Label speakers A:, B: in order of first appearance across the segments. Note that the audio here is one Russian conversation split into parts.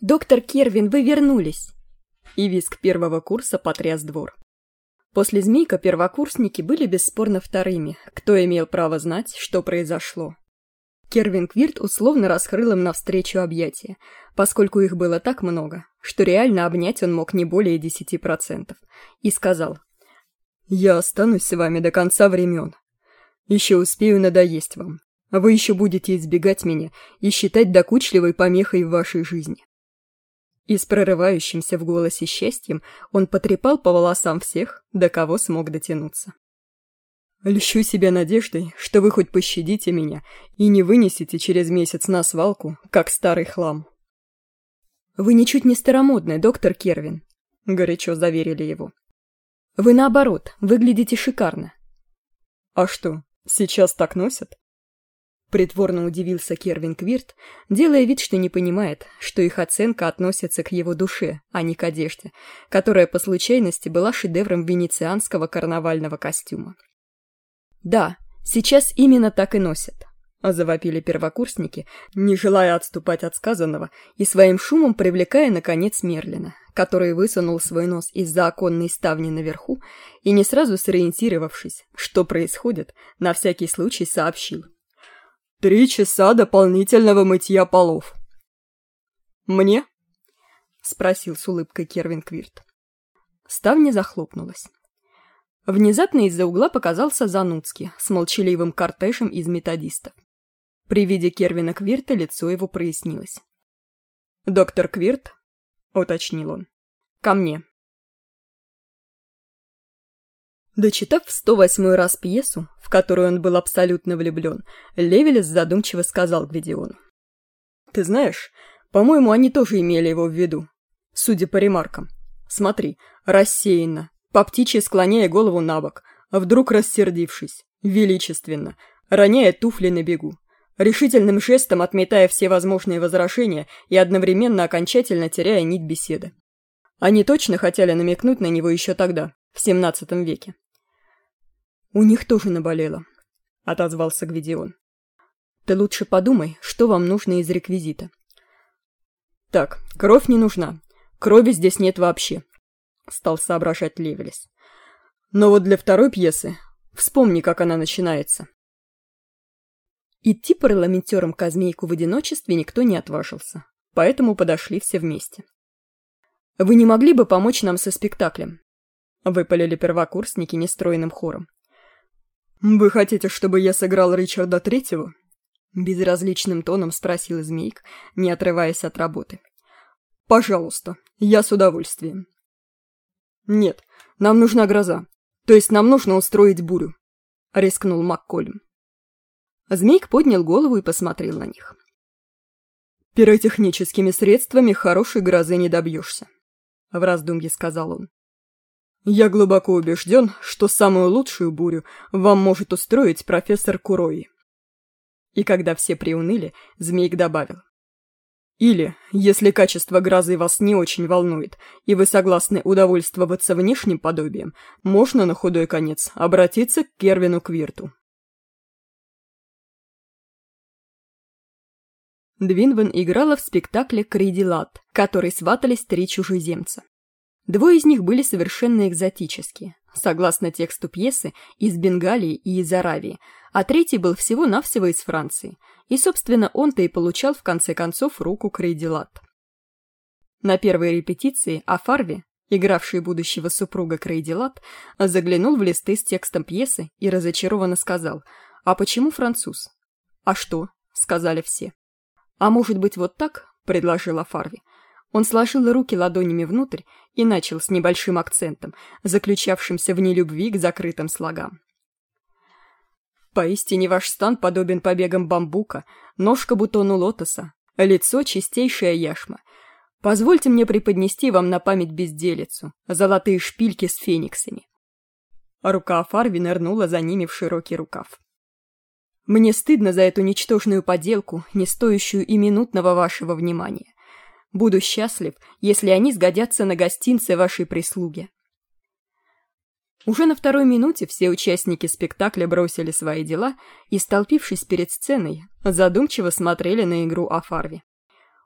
A: доктор кервин вы вернулись! И визг первого курса потряс двор. После змейка первокурсники были бесспорно вторыми кто имел право знать что произошло. Кервин квирт условно раскрыл им навстречу объятия поскольку их было так много что реально обнять он мог не более десяти процентов и сказал я останусь с вами до конца времен. Еще успею надоесть вам. Вы еще будете избегать меня и считать докучливой помехой в вашей жизни и с прорывающимся в голосе счастьем он потрепал по волосам всех до кого смог дотянуться. Льщу себя надеждой что вы хоть пощадите меня и не вынесете через месяц на свалку как старый хлам вы ничуть не старомодный доктор кервин горячо заверили его. Вы наоборот выглядите шикарно а что сейчас так носят притворно удивился кервин квирт делая вид что не понимает что их оценка относится к его душе а не к одежде которая по случайности была шедевром венецианского карнавального костюма. Да сейчас именно так и носят завопили первокурсники не желая отступать от сказанного и своим шумом привлекая наконец мерлина который высунул свой нос из-за оконной ставни наверху и не сразу сориентировавшись что происходит на всякий случай сообщил три часа дополнительного мытья полов. Мне спросил с улыбкой кервин квирт. Ставня захлопнулась. Внезапно из за угла показался зануцкий с молчаливым кортежем из методистов. При виде кервина квирта лицо его прояснилось. Доктор квирт уточнил он. Ко мне Дочитав в сто восьмой раз пьесу, в которую он был абсолютно влюблен, Левелес задумчиво сказал Гвидиону. «Ты знаешь, по-моему, они тоже имели его в виду. Судя по ремаркам. Смотри, рассеянно, по птичьи склоняя голову на бок, а вдруг рассердившись, величественно, роняя туфли на бегу, решительным жестом отметая все возможные возражения и одновременно окончательно теряя нить беседы. Они точно хотели намекнуть на него еще тогда, в семнадцатом веке у них тоже наболело отозвался гвидион. Ты лучше подумай что вам нужно из реквизита. Так кровь не нужна. Крови здесь нет вообще стал соображать Ллевелис но вот для второй пьесы вспомни как она начинается. Идти парламентером казмейку в одиночестве никто не отважился поэтому подошли все вместе. Вы не могли бы помочь нам со спектаклем выпалили первокурсники нестройным хором вы хотите чтобы я сыграл ричарда третьего? Безразличным тоном спросил змейк не отрываясь от работы. Пожалуйста я с удовольствием нет нам нужна гроза то есть нам нужно устроить бурю рискнул макколем змейк поднял голову и посмотрел на них. Пиротехническими средствами хорошей грозы не добьешься в раздумье сказал он я глубоко убежден, что самую лучшую бурю вам может устроить профессор Курои. И когда все приуныли, Змейк добавил. Или, если качество грозы вас не очень волнует, и вы согласны удовольствоваться внешним подобием, можно на худой конец обратиться к Кервину Квирту. Двинвен играла в спектакле «Кридилат», который сватались три чужеземца. Двое из них были совершенно экзотические, согласно тексту пьесы, из Бенгалии и из Аравии, а третий был всего-навсего из Франции, и, собственно, он-то и получал в конце концов руку Крейдилат. На первой репетиции Афарви, игравший будущего супруга Крейдилат, заглянул в листы с текстом пьесы и разочарованно сказал «А почему француз?» «А что?» — сказали все. «А может быть вот так?» — предложила Фарви. Он сложил руки ладонями внутрь и начал с небольшим акцентом, заключавшимся в нелюбви к закрытым слогам. Поистине ваш стан подобен побегам бамбука, ножка бутону лотоса, лицо чистейшая яшма. Позвольте мне преподнести вам на память безделицу, золотые шпильки с фениксами. Рука Фарви нырнула за ними в широкий рукав. Мне стыдно за эту ничтожную поделку, не стоящую и минутного вашего внимания. Буду счастлив, если они сгодятся на гостинцы вашей прислуги. Уже на второй минуте все участники спектакля бросили свои дела и, столпившись перед сценой, задумчиво смотрели на игру Афарви.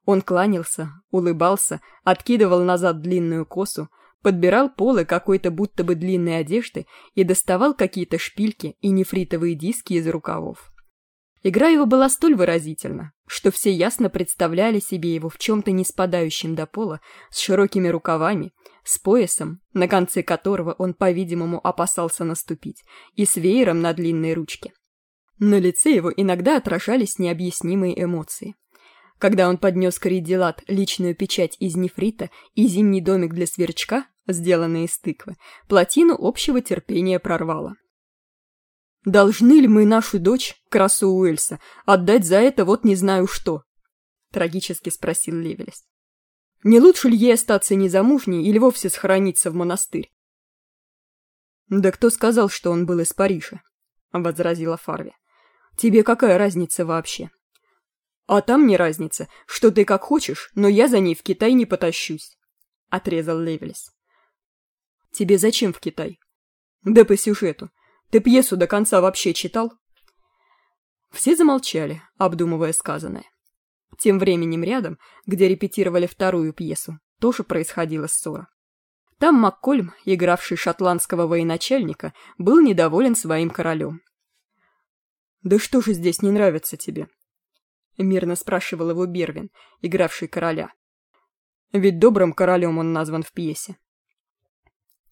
A: Он кланялся, улыбался, откидывал назад длинную косу, подбирал полы какой-то будто бы длинной одежды и доставал какие-то шпильки и нефритовые диски из рукавов. Игра его была столь выразительна, что все ясно представляли себе его в чем-то не спадающем до пола, с широкими рукавами, с поясом, на конце которого он, по-видимому, опасался наступить, и с веером на длинной ручке. На лице его иногда отражались необъяснимые эмоции. Когда он поднес Коридилат личную печать из нефрита и зимний домик для сверчка, сделанный из тыквы, плотину общего терпения прорвало. «Должны ли мы нашу дочь, красу Уэльса, отдать за это вот не знаю что?» — трагически спросил Левелес. «Не лучше ли ей остаться незамужней или вовсе схорониться в монастырь?» «Да кто сказал, что он был из Парижа?» — возразила Фарви. «Тебе какая разница вообще?» «А там не разница, что ты как хочешь, но я за ней в Китай не потащусь», — отрезал Левелес. «Тебе зачем в Китай?» «Да по сюжету. Ты пьесу до конца вообще читал?» Все замолчали, обдумывая сказанное. Тем временем рядом, где репетировали вторую пьесу, тоже происходила ссора. Там Маккольм, игравший шотландского военачальника, был недоволен своим королем. «Да что же здесь не нравится тебе?» — мирно спрашивал его Бервин, игравший короля. «Ведь добрым королем он назван в пьесе».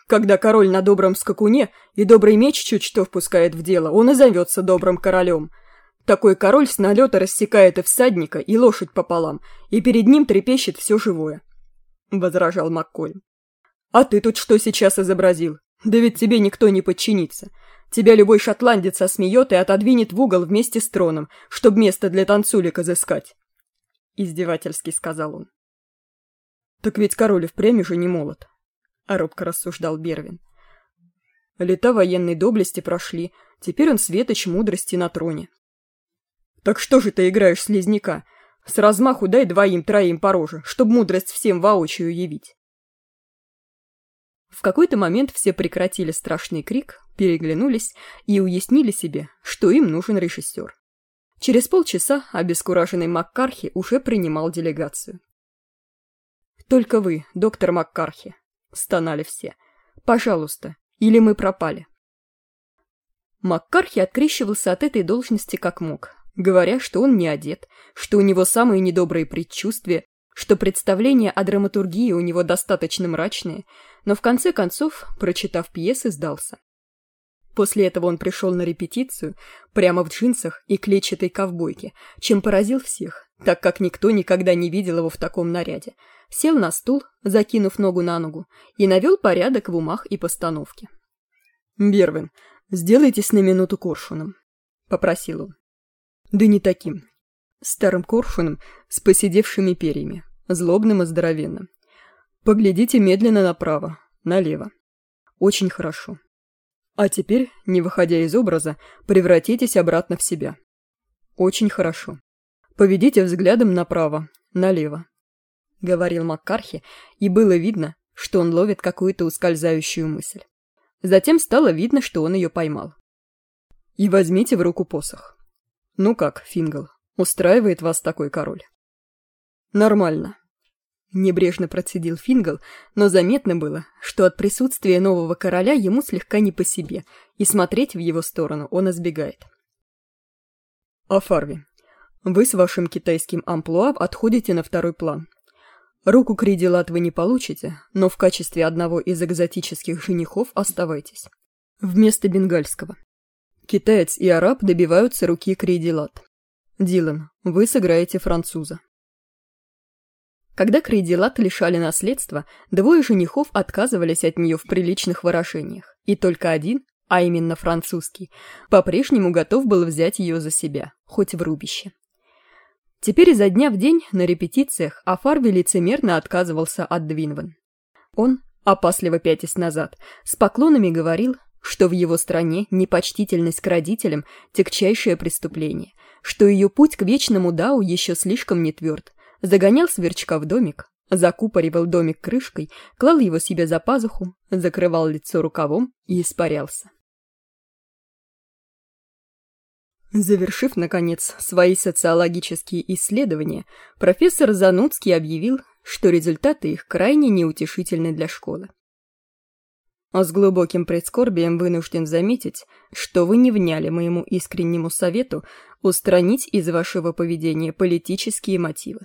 A: Когда король на добром скакуне и добрый меч чуть что впускает в дело, он и зовется добрым королем. Такой король с налета рассекает и всадника, и лошадь пополам, и перед ним трепещет все живое», — возражал Маккольм. «А ты тут что сейчас изобразил? Да ведь тебе никто не подчинится. Тебя любой шотландец осмеет и отодвинет в угол вместе с троном, чтобы место для танцулек изыскать», — издевательски сказал он. «Так ведь король впрямь уже не молод», — робко рассуждал Бервин. Лета военной доблести прошли, теперь он светоч мудрости на троне. «Так что же ты играешь слизняка? С размаху дай двоим-троим по роже, чтоб мудрость всем воочию явить». В какой-то момент все прекратили страшный крик, переглянулись и уяснили себе, что им нужен режиссер. Через полчаса обескураженный Маккархи уже принимал делегацию. «Только вы, доктор Маккархи», — стонали все. «Пожалуйста, или мы пропали». Маккархи открещивался от этой должности как мог, говоря, что он не одет, что у него самые недобрые предчувствия, что представления о драматургии у него достаточно мрачные, но в конце концов, прочитав пьесы, сдался. После этого он пришел на репетицию прямо в джинсах и клетчатой ковбойке, чем поразил всех, так как никто никогда не видел его в таком наряде. Сел на стул, закинув ногу на ногу, и навел порядок в умах и постановке. «Бервин, сделайтесь на минуту коршуном», — попросил он. «Да не таким. Старым коршуном с поседевшими перьями, злобным и здоровенным. Поглядите медленно направо, налево. Очень хорошо. А теперь, не выходя из образа, превратитесь обратно в себя. Очень хорошо. Поведите взглядом направо, налево. Говорил Маккархи, и было видно, что он ловит какую-то ускользающую мысль. Затем стало видно, что он ее поймал. И возьмите в руку посох. Ну как, Фингал, устраивает вас такой король? Нормально, Небрежно процедил Фингал, но заметно было, что от присутствия нового короля ему слегка не по себе, и смотреть в его сторону он избегает. «А Фарви, вы с вашим китайским амплуа отходите на второй план. Руку Кридилат вы не получите, но в качестве одного из экзотических женихов оставайтесь. Вместо бенгальского. Китаец и араб добиваются руки Кридилат. Дилан, вы сыграете француза. Когда Крейдилат лишали наследства, двое женихов отказывались от нее в приличных выражениях, и только один, а именно французский, по-прежнему готов был взять ее за себя, хоть в рубище. Теперь изо дня в день на репетициях Афарви лицемерно отказывался от Двинван. Он, опасливо пятясь назад, с поклонами говорил, что в его стране непочтительность к родителям – тягчайшее преступление, что ее путь к вечному Дау еще слишком не тверд, загонял сверчка в домик, закупоривал домик крышкой, клал его себе за пазуху, закрывал лицо рукавом и испарялся. Завершив, наконец, свои социологические исследования, профессор Зануцкий объявил, что результаты их крайне неутешительны для школы. А с глубоким предскорбием вынужден заметить, что вы не вняли моему искреннему совету устранить из вашего поведения политические мотивы.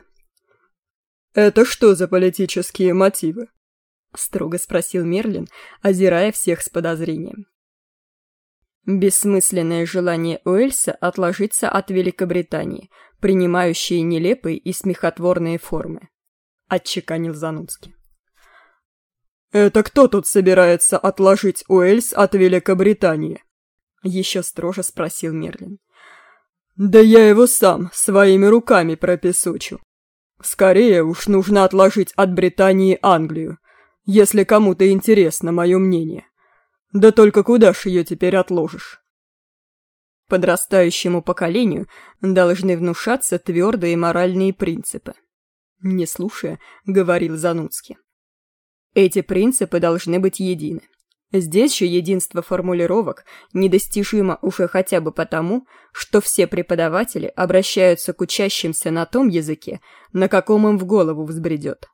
A: «Это что за политические мотивы?» — строго спросил Мерлин, озирая всех с подозрением. Бессмысленное желание Уэльса отложиться от Великобритании, принимающие нелепые и смехотворные формы, — отчеканил Зануцкий. «Это кто тут собирается отложить Уэльс от Великобритании?» Еще строже спросил Мерлин. «Да я его сам своими руками пропесочу. Скорее уж нужно отложить от Британии Англию, если кому-то интересно мое мнение. Да только куда ж ее теперь отложишь? Подрастающему поколению должны внушаться твердые моральные принципы. Не слушая, говорил Зануцкий. Эти принципы должны быть едины. Здесь же единство формулировок недостижимо уже хотя бы потому, что все преподаватели обращаются к учащимся на том языке, на каком им в голову взбредет.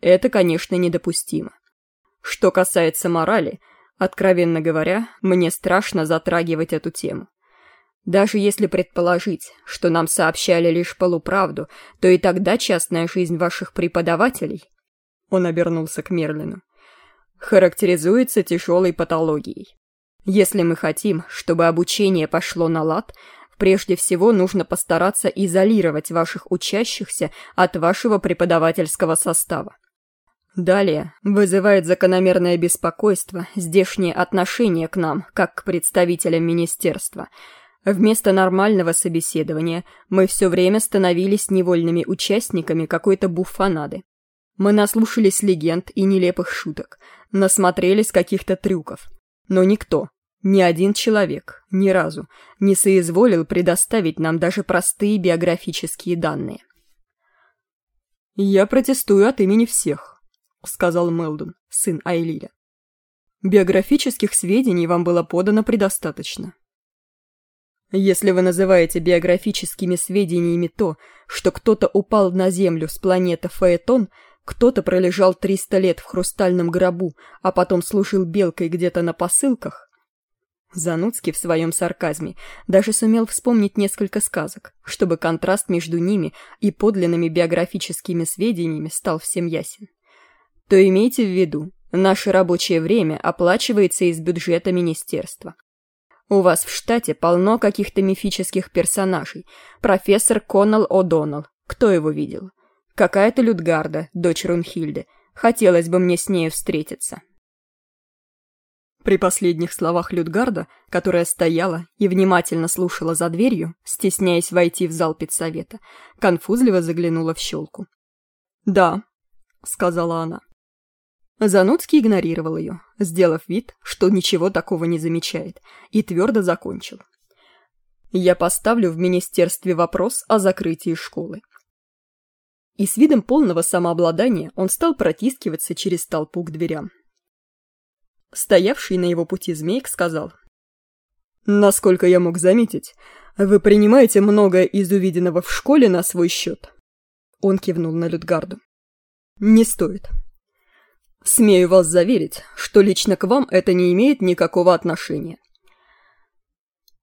A: Это, конечно, недопустимо. Что касается морали, Откровенно говоря, мне страшно затрагивать эту тему. Даже если предположить, что нам сообщали лишь полуправду, то и тогда частная жизнь ваших преподавателей, он обернулся к Мерлину, характеризуется тяжелой патологией. Если мы хотим, чтобы обучение пошло на лад, прежде всего нужно постараться изолировать ваших учащихся от вашего преподавательского состава. Далее вызывает закономерное беспокойство здешнее отношение к нам, как к представителям министерства. Вместо нормального собеседования мы все время становились невольными участниками какой-то буфанады. Мы наслушались легенд и нелепых шуток, насмотрелись каких-то трюков. Но никто, ни один человек, ни разу, не соизволил предоставить нам даже простые биографические данные. «Я протестую от имени всех», — сказал Мелдон, сын Айлиля. «Биографических сведений вам было подано предостаточно. Если вы называете биографическими сведениями то, что кто-то упал на Землю с планеты Фаэтон, кто-то пролежал 300 лет в хрустальном гробу, а потом служил белкой где-то на посылках, Зануцкий в своем сарказме даже сумел вспомнить несколько сказок, чтобы контраст между ними и подлинными биографическими сведениями стал всем ясен то имейте в виду, наше рабочее время оплачивается из бюджета министерства. У вас в штате полно каких-то мифических персонажей. Профессор Коннелл О'Доннелл. Кто его видел? Какая-то Людгарда, дочь Рунхильды. Хотелось бы мне с нею встретиться. При последних словах Людгарда, которая стояла и внимательно слушала за дверью, стесняясь войти в зал педсовета, конфузливо заглянула в щелку. «Да», — сказала она. Зануцкий игнорировал ее, сделав вид, что ничего такого не замечает, и твердо закончил. «Я поставлю в министерстве вопрос о закрытии школы». И с видом полного самообладания он стал протискиваться через толпу к дверям. Стоявший на его пути змейк сказал. «Насколько я мог заметить, вы принимаете многое из увиденного в школе на свой счет». Он кивнул на Людгарду. «Не стоит. Смею вас заверить, что лично к вам это не имеет никакого отношения.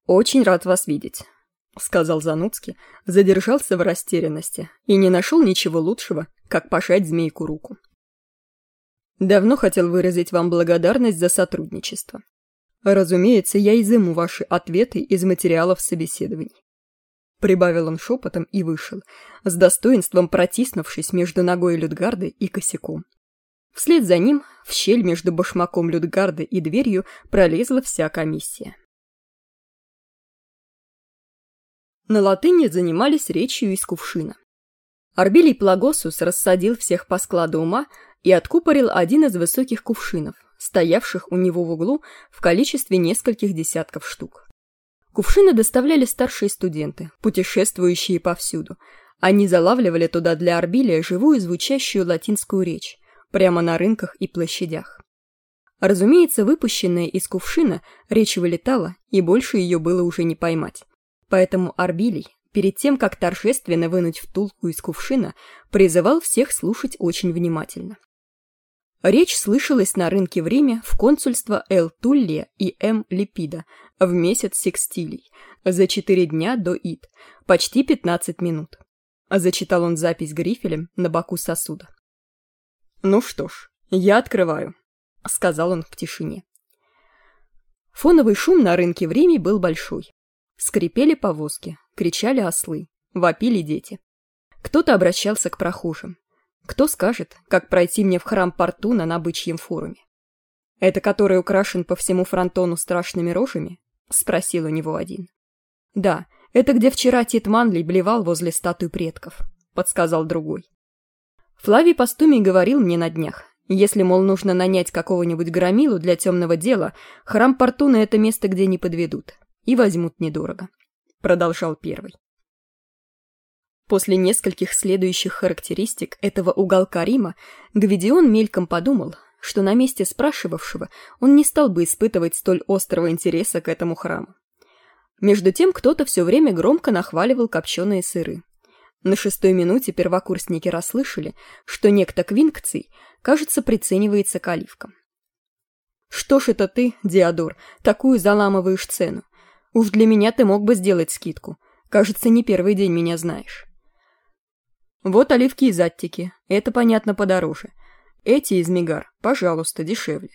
A: «Очень рад вас видеть», — сказал Зануцкий, задержался в растерянности и не нашел ничего лучшего, как пожать змейку руку. «Давно хотел выразить вам благодарность за сотрудничество. Разумеется, я изыму ваши ответы из материалов собеседований». Прибавил он шепотом и вышел, с достоинством протиснувшись между ногой Людгарды и косяком. Вслед за ним в щель между башмаком Людгарда и дверью пролезла вся комиссия. На латыни занимались речью из кувшина. Арбилий Плагосус рассадил всех по складу ума и откупорил один из высоких кувшинов, стоявших у него в углу в количестве нескольких десятков штук. Кувшины доставляли старшие студенты, путешествующие повсюду. Они залавливали туда для Арбилия живую звучащую латинскую речь, прямо на рынках и площадях. Разумеется, выпущенная из кувшина, речь вылетала, и больше ее было уже не поймать. Поэтому Арбилий, перед тем, как торжественно вынуть втулку из кувшина, призывал всех слушать очень внимательно. Речь слышалась на рынке в Риме в консульство Л. Туллия и М. Липида в месяц секстилий, за четыре дня до Ид, почти 15 минут. Зачитал он запись грифелем на боку сосуда. «Ну что ж, я открываю», — сказал он в тишине. Фоновый шум на рынке в Риме был большой. Скрипели повозки, кричали ослы, вопили дети. Кто-то обращался к прохожим. Кто скажет, как пройти мне в храм Портуна на бычьем форуме? «Это который украшен по всему фронтону страшными рожами?» — спросил у него один. «Да, это где вчера Тит Манли блевал возле статуи предков», — подсказал другой. Флавий Пастумий говорил мне на днях, если, мол, нужно нанять какого-нибудь громилу для темного дела, храм Портуна — это место, где не подведут, и возьмут недорого», — продолжал первый. После нескольких следующих характеристик этого уголка Рима Гвидион мельком подумал, что на месте спрашивавшего он не стал бы испытывать столь острого интереса к этому храму. Между тем кто-то все время громко нахваливал копченые сыры. На шестой минуте первокурсники расслышали, что некто Квинкций, кажется, приценивается к оливкам. «Что ж это ты, Диодор, такую заламываешь цену? Уж для меня ты мог бы сделать скидку. Кажется, не первый день меня знаешь». Вот оливки из Аттики, это, понятно, подороже. Эти из Мигар, пожалуйста, дешевле.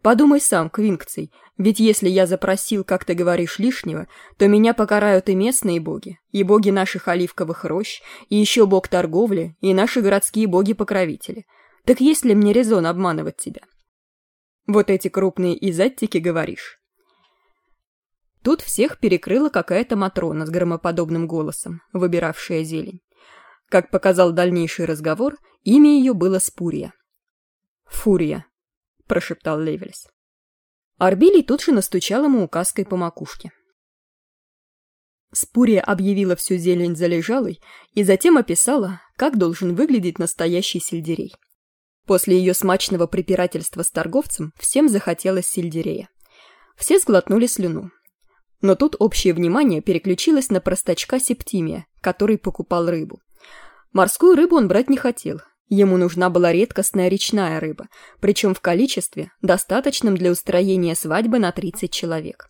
A: Подумай сам, Квинкций, ведь если я запросил, как ты говоришь, лишнего, то меня покарают и местные боги, и боги наших оливковых рощ, и еще бог торговли, и наши городские боги-покровители. Так есть ли мне резон обманывать тебя? Вот эти крупные из Аттики говоришь. Тут всех перекрыла какая-то Матрона с громоподобным голосом, выбиравшая зелень. Как показал дальнейший разговор, имя ее было Спурия. «Фурия», — прошептал Левельс. Арбилий тут же настучал ему указкой по макушке. Спурия объявила всю зелень залежалой и затем описала, как должен выглядеть настоящий сельдерей. После ее смачного препирательства с торговцем всем захотелось сельдерея. Все сглотнули слюну. Но тут общее внимание переключилось на простачка Септимия, который покупал рыбу. Морскую рыбу он брать не хотел. Ему нужна была редкостная речная рыба, причем в количестве, достаточном для устроения свадьбы на 30 человек.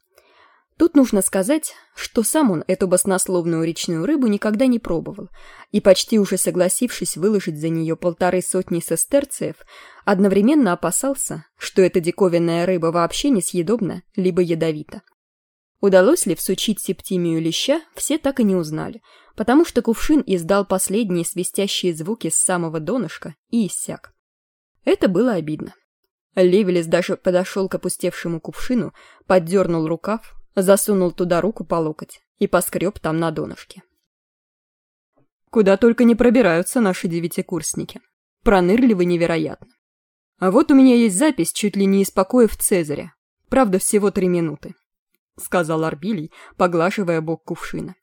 A: Тут нужно сказать, что сам он эту баснословную речную рыбу никогда не пробовал, и почти уже согласившись выложить за нее полторы сотни сестерциев, одновременно опасался, что эта диковинная рыба вообще несъедобна, либо ядовита. Удалось ли всучить септимию леща, все так и не узнали, потому что кувшин издал последние свистящие звуки с самого донышка и иссяк. Это было обидно. Левелес даже подошел к опустевшему кувшину, поддернул рукав, засунул туда руку по локоть и поскреб там на донышке. Куда только не пробираются наши девятикурсники. Пронырливы невероятно. А вот у меня есть запись чуть ли не из покоев Цезаря. Правда, всего три минуты. — сказал Арбилий, поглаживая бок кувшина.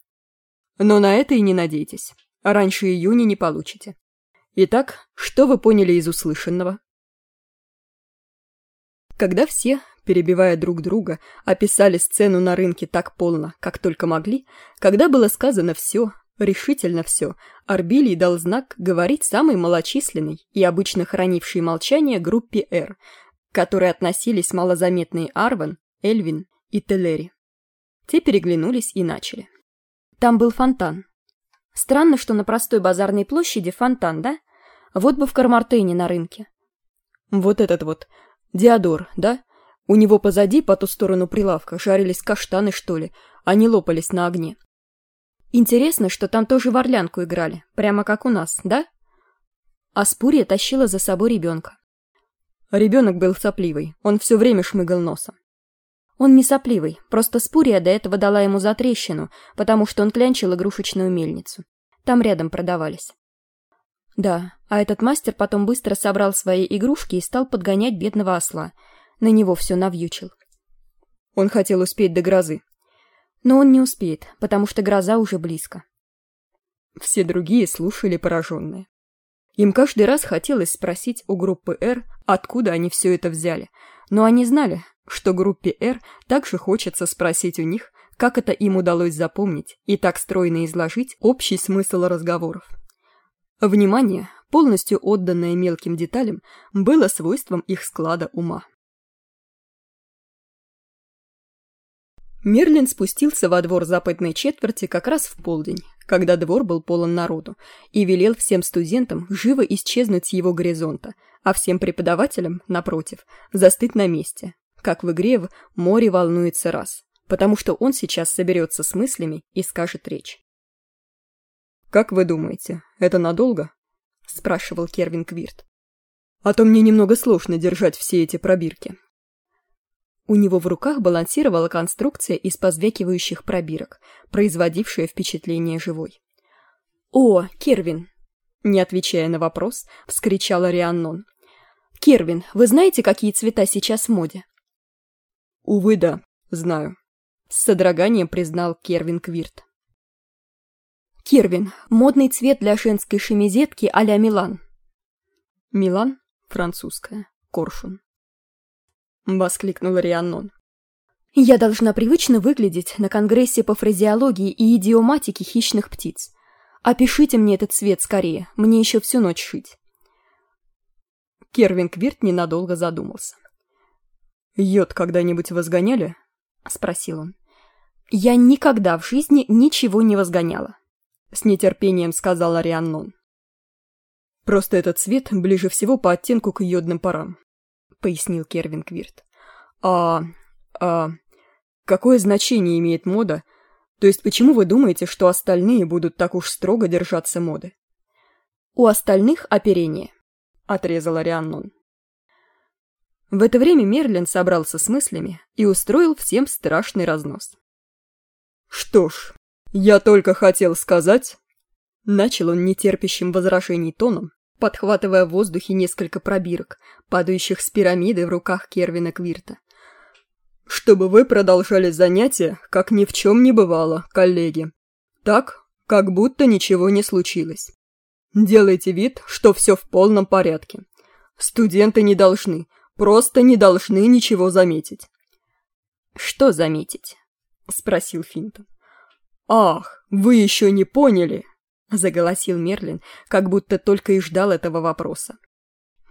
A: «Но на это и не надейтесь. Раньше июня не получите. Итак, что вы поняли из услышанного?» Когда все, перебивая друг друга, описали сцену на рынке так полно, как только могли, когда было сказано все, решительно все, Арбилий дал знак говорить самой малочисленной и обычно хранившей молчание группе «Р», к которой относились малозаметные Арван, Эльвин и Телери. Те переглянулись и начали. Там был фонтан. Странно, что на простой базарной площади фонтан, да? Вот бы в Кармартене на рынке. Вот этот вот. Диодор, да? У него позади, по ту сторону прилавка, жарились каштаны, что ли. Они лопались на огне. Интересно, что там тоже в орлянку играли, прямо как у нас, да? Аспурия тащила за собой ребенка. Ребенок был сопливый, он все время шмыгал носом. Он не сопливый, просто Спурия до этого дала ему затрещину, потому что он клянчил игрушечную мельницу. Там рядом продавались. Да, а этот мастер потом быстро собрал свои игрушки и стал подгонять бедного осла. На него все навьючил. Он хотел успеть до грозы. Но он не успеет, потому что гроза уже близко. Все другие слушали пораженные. Им каждый раз хотелось спросить у группы «Р», откуда они все это взяли, но они знали, что группе «Р» также хочется спросить у них, как это им удалось запомнить и так стройно изложить общий смысл разговоров. Внимание, полностью отданное мелким деталям, было свойством их склада ума. Мерлин спустился во двор западной четверти как раз в полдень, когда двор был полон народу, и велел всем студентам живо исчезнуть с его горизонта, а всем преподавателям, напротив, застыть на месте, как в игре в «Море волнуется раз», потому что он сейчас соберется с мыслями и скажет речь. «Как вы думаете, это надолго?» — спрашивал Кервин Квирт. «А то мне немного сложно держать все эти пробирки». У него в руках балансировала конструкция из позвякивающих пробирок, производившая впечатление живой. «О, Кервин!» Не отвечая на вопрос, вскричала Рианнон. «Кервин, вы знаете, какие цвета сейчас в моде?» «Увы, да, знаю», — с содроганием признал Кервин Квирт. «Кервин, модный цвет для женской шемизетки а-ля Милан». «Милан? Французская. Коршун». — воскликнул Рианнон. «Я должна привычно выглядеть на Конгрессе по фразеологии и идиоматике хищных птиц. Опишите мне этот цвет скорее, мне еще всю ночь шить». Кервин Квирт ненадолго задумался. «Йод когда-нибудь возгоняли?» — спросил он. «Я никогда в жизни ничего не возгоняла», — с нетерпением сказала Рианнон. «Просто этот цвет ближе всего по оттенку к йодным парам пояснил Кервин Квирт. «А... а... какое значение имеет мода? То есть почему вы думаете, что остальные будут так уж строго держаться моды?» «У остальных оперение», — отрезала Рианнон. В это время Мерлин собрался с мыслями и устроил всем страшный разнос. «Что ж, я только хотел сказать...» Начал он нетерпящим возражений тоном, подхватывая в воздухе несколько пробирок, падающих с пирамиды в руках Кервина Квирта. «Чтобы вы продолжали занятия, как ни в чем не бывало, коллеги. Так, как будто ничего не случилось. Делайте вид, что все в полном порядке. Студенты не должны, просто не должны ничего заметить». «Что заметить?» — спросил Финтон. «Ах, вы еще не поняли!» — заголосил Мерлин, как будто только и ждал этого вопроса.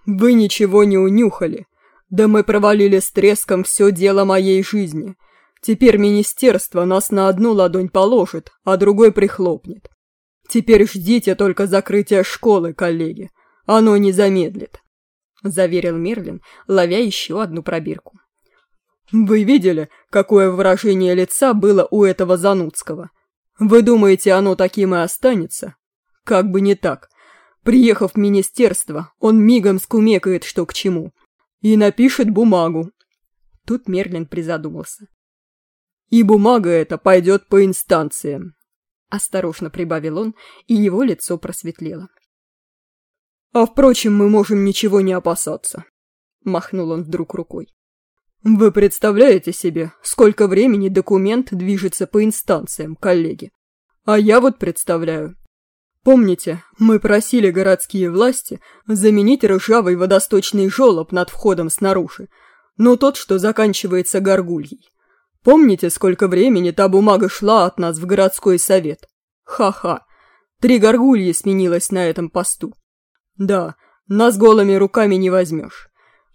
A: «Вы ничего не унюхали. Да мы провалили с треском все дело моей жизни. Теперь министерство нас на одну ладонь положит, а другой прихлопнет. Теперь ждите только закрытия школы, коллеги. Оно не замедлит», — заверил Мерлин, ловя еще одну пробирку. «Вы видели, какое выражение лица было у этого Занудского?» Вы думаете, оно таким и останется? Как бы не так. Приехав в министерство, он мигом скумекает, что к чему. И напишет бумагу. Тут Мерлин призадумался. И бумага эта пойдет по инстанциям. Осторожно прибавил он, и его лицо просветлело. А впрочем, мы можем ничего не опасаться. Махнул он вдруг рукой. Вы представляете себе, сколько времени документ движется по инстанциям, коллеги? А я вот представляю. Помните, мы просили городские власти заменить ржавый водосточный желоб над входом снаружи, но тот, что заканчивается горгульей. Помните, сколько времени та бумага шла от нас в городской совет? Ха-ха, три горгульи сменилось на этом посту. Да, нас голыми руками не возьмешь.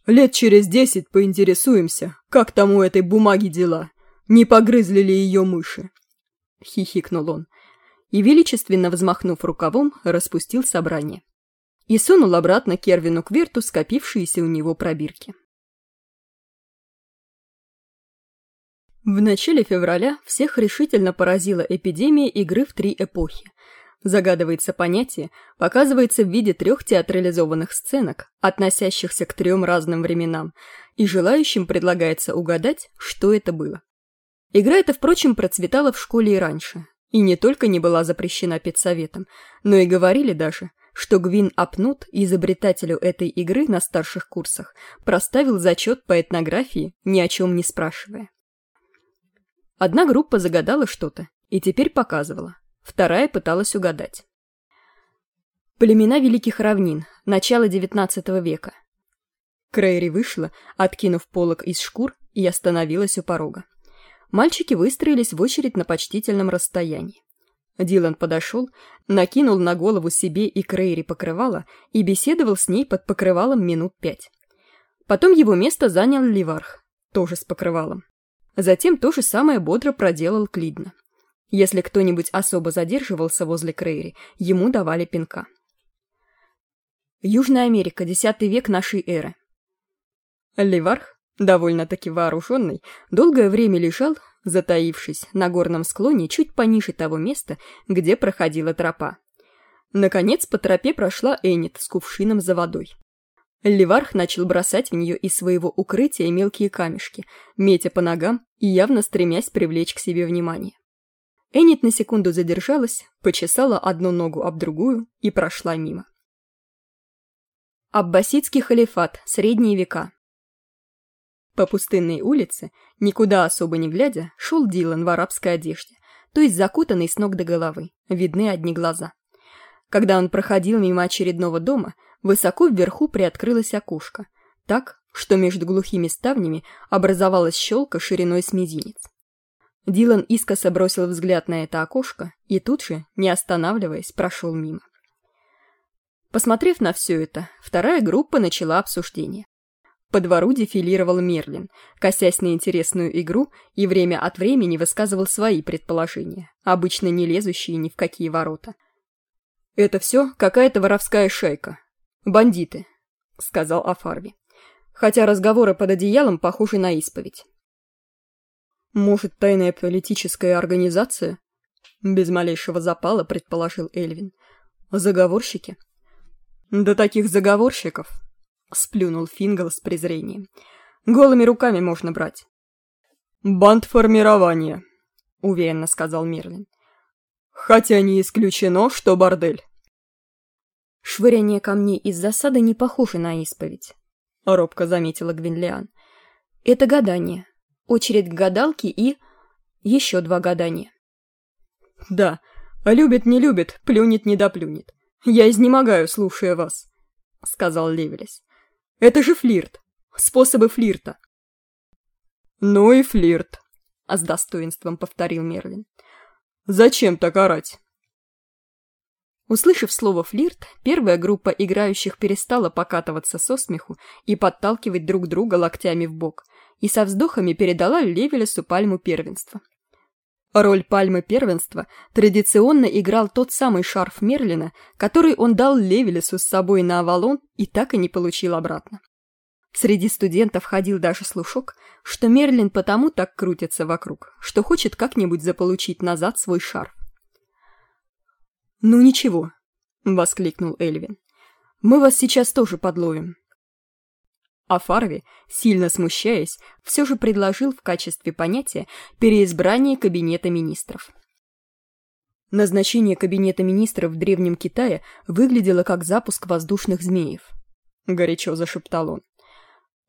A: Лет через десять поинтересуемся, как там у этой бумаги дела, не погрызли ли ее мыши. Хихикнул он и, величественно взмахнув рукавом, распустил собрание. И сунул обратно Кервину Кверту скопившиеся у него пробирки. В начале февраля всех решительно поразила эпидемия игры в три эпохи, Загадывается понятие, показывается в виде трех театрализованных сценок, относящихся к трем разным временам, и желающим предлагается угадать, что это было. Игра эта, впрочем, процветала в школе и раньше, и не только не была запрещена педсоветом, но и говорили даже, что Гвин Апнут, изобретателю этой игры на старших курсах, проставил зачет по этнографии, ни о чем не спрашивая. Одна группа загадала что-то и теперь показывала, вторая пыталась угадать. Племена Великих Равнин, начало XIX века. Крейри вышла, откинув полог из шкур, и остановилась у порога. мальчики выстроились в очередь на почтительном расстоянии. Дилан подошел, накинул на голову себе и Крейри покрывало и беседовал с ней под покрывалом минут пять. Потом его место занял Ливарх, тоже с покрывалом. Затем то же самое бодро проделал Клидна. Если кто-нибудь особо задерживался возле Крейри, ему давали пинка. Южная Америка, X век нашей эры. Ливарх, довольно-таки вооруженный, долгое время лежал, затаившись на горном склоне чуть пониже того места, где проходила тропа. Наконец по тропе прошла Энит с кувшином за водой. Ливарх начал бросать в нее из своего укрытия мелкие камешки, метя по ногам и явно стремясь привлечь к себе внимание. Энит на секунду задержалась, почесала одну ногу об другую и прошла мимо. Аббасидский халифат, средние века. По пустынной улице, никуда особо не глядя, шел Дилан в арабской одежде, то есть закутанный с ног до головы, видны одни глаза. Когда он проходил мимо очередного дома, высоко вверху приоткрылось окошко, так, что между глухими ставнями образовалась щелка шириной с мизинец. Дилан искоса бросил взгляд на это окошко и тут же, не останавливаясь, прошел мимо. Посмотрев на все это, вторая группа начала обсуждение. По двору дефилировал Мерлин, косясь на интересную игру и время от времени высказывал свои предположения, обычно не лезущие ни в какие ворота. «Это все какая-то воровская шайка. Бандиты», — сказал Афарви. Хотя разговоры под одеялом похожи на исповедь. «Может, тайная политическая организация?» Без малейшего запала предположил Эльвин. «Заговорщики?» «Да таких заговорщиков!» Сплюнул Фингал с презрением. «Голыми руками можно брать». «Бандформирование», — уверенно сказал Мерлин. «Хотя не исключено, что бордель». «Швыряние камней из засады не похоже на исповедь», — робко заметила Гвинлиан. «Это гадание, очередь к гадалке и... еще два гадания. Да, любит не любит, плюнет не доплюнет. Я изнемогаю, слушая вас, сказал Левелес. Это же флирт, способы флирта. Ну и флирт, с достоинством повторил Мерлин. Зачем так орать? Услышав слово «флирт», первая группа играющих перестала покатываться со смеху и подталкивать друг друга локтями в бок, и со вздохами передала Левелесу пальму первенства. Роль пальмы первенства традиционно играл тот самый шарф Мерлина, который он дал Левелесу с собой на Авалон и так и не получил обратно. Среди студентов ходил даже слушок, что Мерлин потому так крутится вокруг, что хочет как-нибудь заполучить назад свой шарф. «Ну ничего», — воскликнул Эльвин. «Мы вас сейчас тоже подловим. А Фарви, сильно смущаясь, все же предложил в качестве понятия переизбрание Кабинета министров. Назначение Кабинета министров в Древнем Китае выглядело как запуск воздушных змеев. Горячо зашептал он.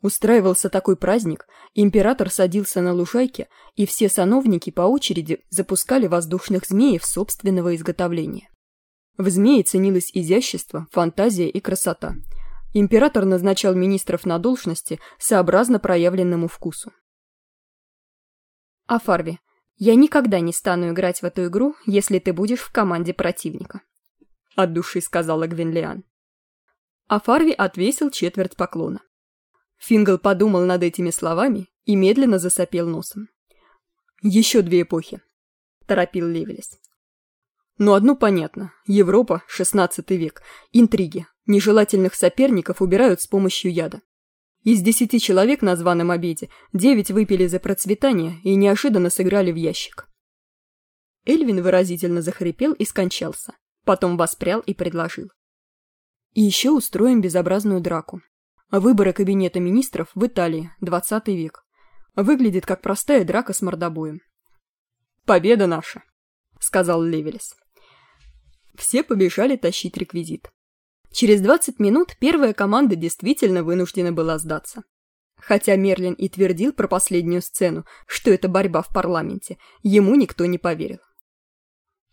A: Устраивался такой праздник, император садился на лужайке, и все сановники по очереди запускали воздушных змеев собственного изготовления. В змее ценилось изящество, фантазия и красота – Император назначал министров на должности сообразно проявленному вкусу. А Фарви, я никогда не стану играть в эту игру, если ты будешь в команде противника. От души сказала Гвинлиан. А Фарви отвесил четверть поклона. Фингал подумал над этими словами и медленно засопел носом. «Еще две эпохи», — торопил Левелес. «Но одно понятно. Европа, шестнадцатый век, интриги, Нежелательных соперников убирают с помощью яда. Из десяти человек на званом обеде девять выпили за процветание и неожиданно сыграли в ящик. Эльвин выразительно захрипел и скончался, потом воспрял и предложил. И еще устроим безобразную драку. Выборы кабинета министров в Италии, 20 век. Выглядит как простая драка с мордобоем. «Победа наша», — сказал Левелес. Все побежали тащить реквизит. Через 20 минут первая команда действительно вынуждена была сдаться. Хотя Мерлин и твердил про последнюю сцену, что это борьба в парламенте, ему никто не поверил.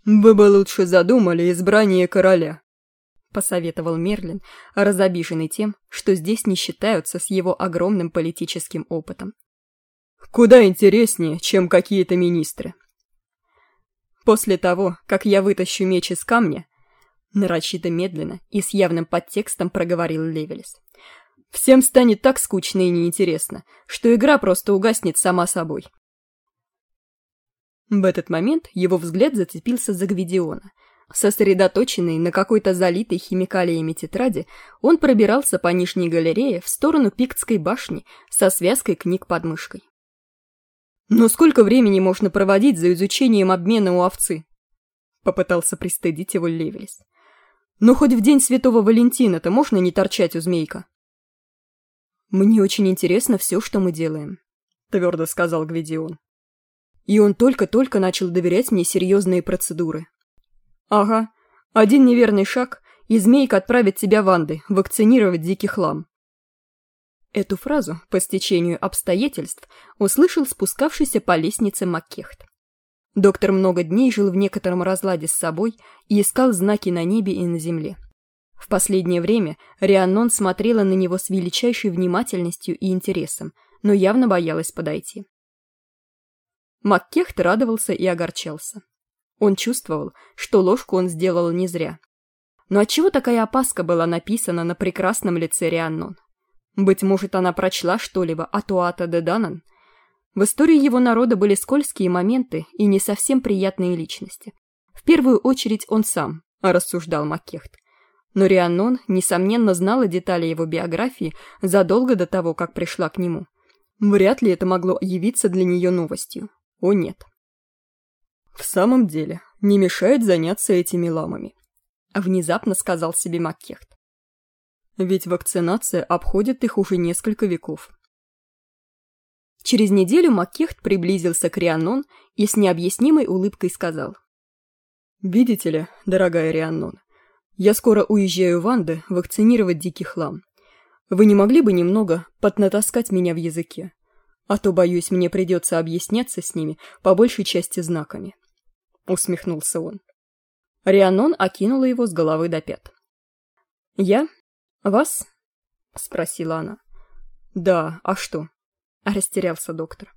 A: «Вы бы лучше задумали избрание короля», — посоветовал Мерлин, разобиженный тем, что здесь не считаются с его огромным политическим опытом. Куда интереснее, чем какие-то министры. После того, как я вытащу меч из камня, нарочито медленно и с явным подтекстом проговорил Левелис. Всем станет так скучно и неинтересно, что игра просто угаснет сама собой. В этот момент его взгляд зацепился за Гвидиона. Сосредоточенный на какой-то залитой химикалиями тетради, он пробирался по нижней галерее в сторону Пиктской башни со связкой книг под мышкой. «Но сколько времени можно проводить за изучением обмена у овцы?» Попытался пристыдить его Левелис. «Но хоть в день Святого Валентина-то можно не торчать у змейка?» «Мне очень интересно все, что мы делаем», — твердо сказал Гвидион. И он только-только начал доверять мне серьезные процедуры. «Ага, один неверный шаг, и змейка отправит тебя в Анды, вакцинировать дикий хлам. Эту фразу, по стечению обстоятельств, услышал спускавшийся по лестнице Маккехт. Доктор много дней жил в некотором разладе с собой и искал знаки на небе и на земле. В последнее время Рианнон смотрела на него с величайшей внимательностью и интересом, но явно боялась подойти. Маккехт радовался и огорчался. Он чувствовал, что ложку он сделал не зря. Но отчего такая опаска была написана на прекрасном лице Рианнон? Быть может, она прочла что-либо от Уата де Данан? В истории его народа были скользкие моменты и не совсем приятные личности. В первую очередь он сам, рассуждал Маккехт. Но Рианнон, несомненно, знала детали его биографии задолго до того, как пришла к нему. Вряд ли это могло явиться для нее новостью. О нет. В самом деле, не мешает заняться этими ламами. Внезапно сказал себе Маккехт. Ведь вакцинация обходит их уже несколько веков. Через неделю Маккехт приблизился к Рианнон и с необъяснимой улыбкой сказал. «Видите ли, дорогая Рианнон, я скоро уезжаю в Анды вакцинировать дикий хлам. Вы не могли бы немного поднатаскать меня в языке? А то, боюсь, мне придется объясняться с ними по большей части знаками». Усмехнулся он. Рианнон окинула его с головы до пят. «Я, «Вас?» — спросила она. «Да, а что?» — растерялся доктор.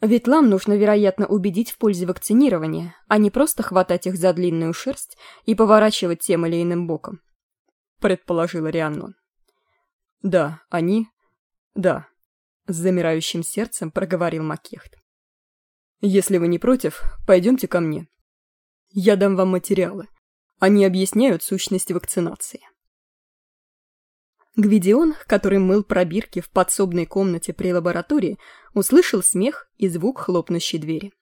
A: Ведь лам нужно, вероятно, убедить в пользе вакцинирования, а не просто хватать их за длинную шерсть и поворачивать тем или иным боком, — предположила Рианнон. «Да, они... Да», — с замирающим сердцем проговорил Макехт. «Если вы не против, пойдемте ко мне. Я дам вам материалы. Они объясняют сущность вакцинации». Гвидион, который мыл пробирки в подсобной комнате при лаборатории, услышал смех и звук хлопнущей двери.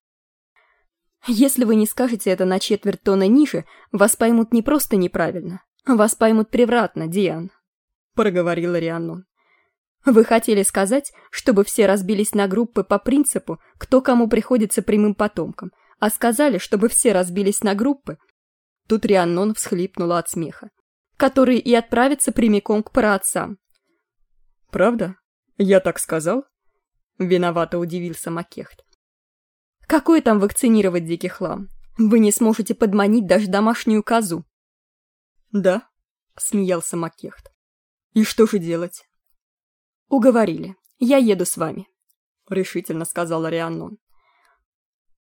A: «Если вы не скажете это на четверть тона ниже, вас поймут не просто неправильно, вас поймут превратно, Диан», — проговорила Рианнон. «Вы хотели сказать, чтобы все разбились на группы по принципу, кто кому приходится прямым потомком, а сказали, чтобы все разбились на группы?» Тут Рианнон всхлипнула от смеха которые и отправятся прямиком к праотцам. «Правда? Я так сказал?» Виновато удивился Макехт. «Какой там вакцинировать дикий хлам? Вы не сможете подманить даже домашнюю козу». «Да», — смеялся Макехт. «И что же делать?» «Уговорили. Я еду с вами», — решительно сказала Рианнон.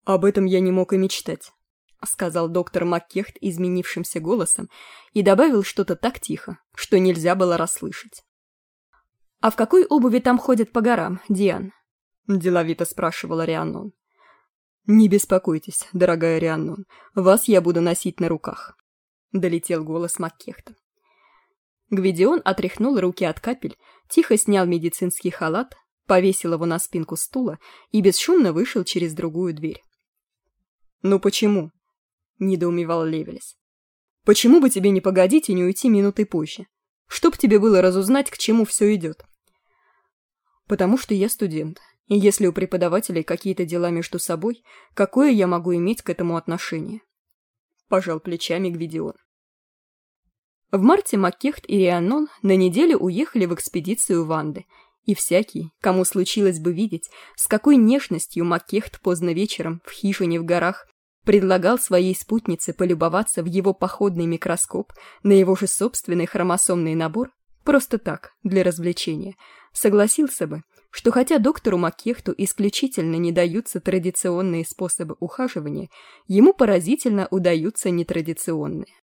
A: «Об этом я не мог и мечтать», — сказал доктор Маккехт изменившимся голосом и добавил что-то так тихо, что нельзя было расслышать. «А в какой обуви там ходят по горам, Диан?» — деловито спрашивала Рианнон. «Не беспокойтесь, дорогая Рианнон, вас я буду носить на руках», — долетел голос Маккехта. Гвидион отряхнул руки от капель, тихо снял медицинский халат, повесил его на спинку стула и бесшумно вышел через другую дверь. «Ну почему?» Недоумевал Левелес. «Почему бы тебе не погодить и не уйти минутой позже? Чтоб тебе было разузнать, к чему все идет?» «Потому что я студент, и если у преподавателей какие-то дела между собой, какое я могу иметь к этому отношение?» Пожал плечами Гвидион. В марте Маккехт и Рианон на неделю уехали в экспедицию Ванды, и всякий, кому случилось бы видеть, с какой нежностью Маккехт поздно вечером в хижине в горах предлагал своей спутнице полюбоваться в его походный микроскоп на его же собственный хромосомный набор, просто так, для развлечения, согласился бы, что хотя доктору Макехту исключительно не даются традиционные способы ухаживания, ему поразительно удаются нетрадиционные.